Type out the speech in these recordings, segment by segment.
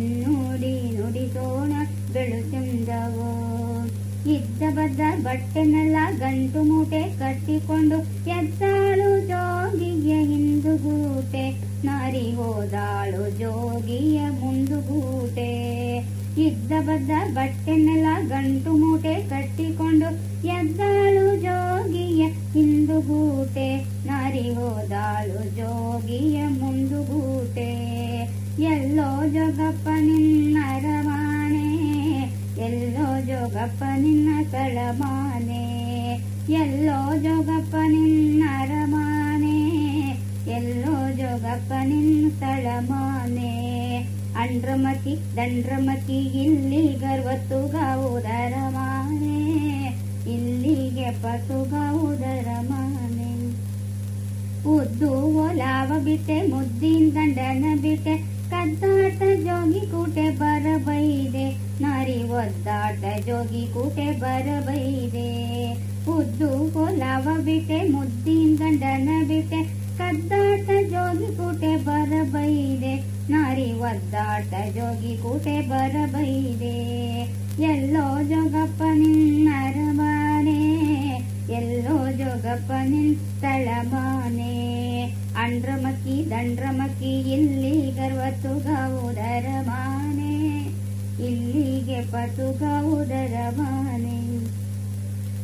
ನೋಡಿ ನುಡಿದೋಣ ಚಂದವೋ. ಇದ್ದ ಬದ್ದ ಬಟ್ಟೆನೆಲ್ಲ ಗಂಟು ಮೂಟೆ ಕಟ್ಟಿಕೊಂಡು ಎದ್ದಾಳು ಜೋಗಿಯ ಹಿಂದುಗೂಟೆ ನಾರಿ ಹೋದಾಳು ಜೋಗಿಯ ಮುಂದುಗೂಟೆ ಇದ್ದ ಬದ್ದ ಬಟ್ಟೆನೆಲ್ಲ ಗಂಟು ಮೂಟೆ ಕಟ್ಟಿಕೊಂಡು ಎದ್ದಾಳು ಜೋಗಿಯ ಹಿಂದುಗೂಟೆ ನಾರಿ ಹೋದಾಳು ಜೋಗಿಯ ಮುಂದುಗೂಟೆ ಎಲ್ಲೋ ಜೋಗಪ್ಪ ನಿನ್ನ ರವಾನೆ ಎಲ್ಲೋ ಜೋಗಪ್ಪ ನಿನ್ನ ಕಳಮಾನೆ ಎಲ್ಲೋ ಜೋಗಪ್ಪ ನಿನ್ನ ರಮಾನೆ ಎಲ್ಲೋ ಜೋಗಪ್ಪ ನಿನ್ನ ತಳಮಾನೆ. ಅಂಡ್ರಮತಿ ದಂಡ್ರಮತಿ ಇಲ್ಲಿ ಗರ್ವತ್ತುಗಾವುದರ ಮಾನೆ, ಇಲ್ಲಿಗೆ ಪತುಗಾವುದರ ಮಾನೆ. ಉದ್ದು ಒಲಾವ ಬಿಟ್ಟೆ, ಮುದ್ದಿನ ದಂಡನ ಬಿಟ್ಟೆ ಕದ್ದಾಟ ಜೋಗಿ ಕೂಟೆ ಬರಬೈದೆ. ನಾರಿ ಒದ್ದಾಟ ಜೋಗಿ ಕೂಟೆ ಬರಬೈದೆ. ಉದ್ದು ಒಲಾವ ಬಿಟ್ಟೆ, ಮುದ್ದಿನ ಗಂಡನ ಬಿಟ್ಟೆ. ಕದ್ದಾಟ ಜೋಗಿ ಕೂಟೆ ಬರಬೈದೆ. ನಾರಿ ಒದ್ದಾಟ ಜೋಗಿ ಕೂಟೆ ಬರಬೈದೆ. ಎಲ್ಲೋ ಜೋಗಪ್ಪ ನಿನ್ನ ಅರಮಾನೆ ಎಲ್ಲೋ ಜೋಗಪ್ಪ ನಿನ್ ತಳಮಾನೆ ಅಂಡ್ರಮಕ್ಕಿ ದಂಡ್ರಮಕ್ಕಿ ಇಲ್ಲಿ ಗರ್ವತುಗವುದರ ಮಾನೆ, ಇಲ್ಲಿಗೆ ಪತುಗವುದರ ಮಾನೆ.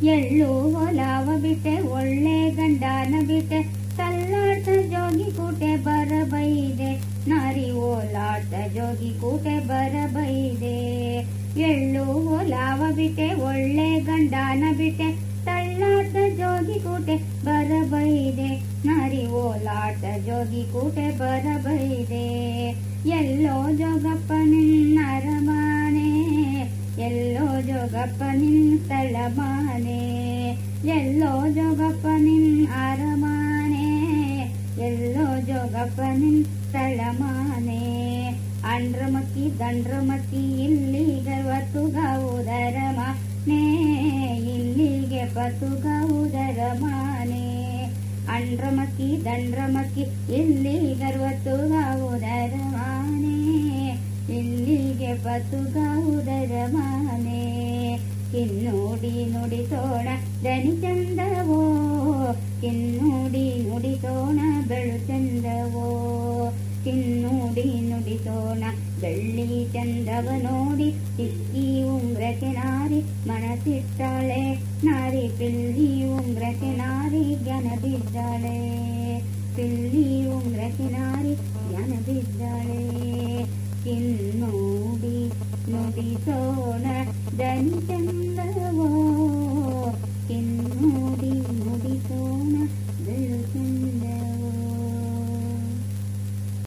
ಎಳ್ಳು ಹೊಲಾವ ಬಿಟ್ಟೆ, ಒಳ್ಳೆ ಗಂಡನ ಬಿಟ್ಟೆ ತಲ್ಲಾಟ ಜೋಗಿ ಕೂಟೆ ಬರಬೈದೆ, ನಾರಿ ಓಲಾಟ ಜೋಗಿ ಕೂಟೆ ಬರಬೈದೆ. ಎಳ್ಳು ಹೊಲಾವ ಬಿಟ್ಟೆ, ಒಳ್ಳೆ ಗಂಡನ ಬಿಟ್ಟೆ ತಳ್ಳಾಟ ಜೋಗಿ ಕೂಟೆ ಬರಬೈದೆ. ನರಿ ಓಲಾಟ ಜೋಗಿ ಕೂಟೆ ಬರಬೈದೆ. ಎಲ್ಲೋ ಜೋಗಪ್ಪ ನಿನ್ನ ಅರಮಾನೆ. ಎಲ್ಲೋ ಜೋಗಪ್ಪ ನಿನ್ ತಳಮಾನೆ. ಎಲ್ಲೋ ಜೋಗಪ್ಪ ನಿನ್ ಅರಮಾನೆ. ಎಲ್ಲೋ ಜೋಗಪ್ಪ ನಿನ್ ತಳಮಾನೆ. ಅಂಡ್ರಮಕ್ಕಿ ದಂಡ್ರಮಕ್ಕಿ ಇಲ್ಲಿ ಗರ್ವತ್ತುಗಾವುದರ ಮಾನೆ ಪತುಗಾವುದರ ಮಾನೆ. ಅಂಡ್ರಮಕ್ಕಿ ದಂಡ್ರಮಕ್ಕಿ ಇಲ್ಲಿ ಗರ್ವತ್ತುಗಾವುದರ ಮಾನೆ. ಇಲ್ಲಿಗೆ ಪತುಗಾವುದರ ಮಾನೆ. ಕಿನ್ನೋಡಿ ನುಡಿಸೋಣ ದನಿ ಚಂದವೋ ಕಿನ್ನೋಡಿ ನುಡಿಸೋಣ ಬೆಳು ಚಂದವೋ. ನುಡಿಸೋಣ ಬೆಳ್ಳಿ ಚಂದವ ನೋಡಿ ಚಿಕ್ಕಿ ಉಂಗ್ರಕ್ಕೆ ನಾರಿ ಮನಸ್ಸಿಟ್ಟಾಳೆ ನಾರಿ ಪಿಲ್ಲಿ ಉಂಗ್ರಕ್ಕೆ ನಾರಿ ಜ್ಞಾನ ಬಿದ್ದಾಳೆ ಪಿಲ್ಲಿ ಉಂಗ್ರಕ್ಕೆ ನಾರಿ ಜ್ಞಾನ ಬಿದ್ದಾಳೆ ಕಿನ್ನೋಡಿ ನುಡಿಸೋಣ ದನಿ ಚಂದವೋ ಕಿನ್ನೋಡಿ ನುಡಿಸೋಣ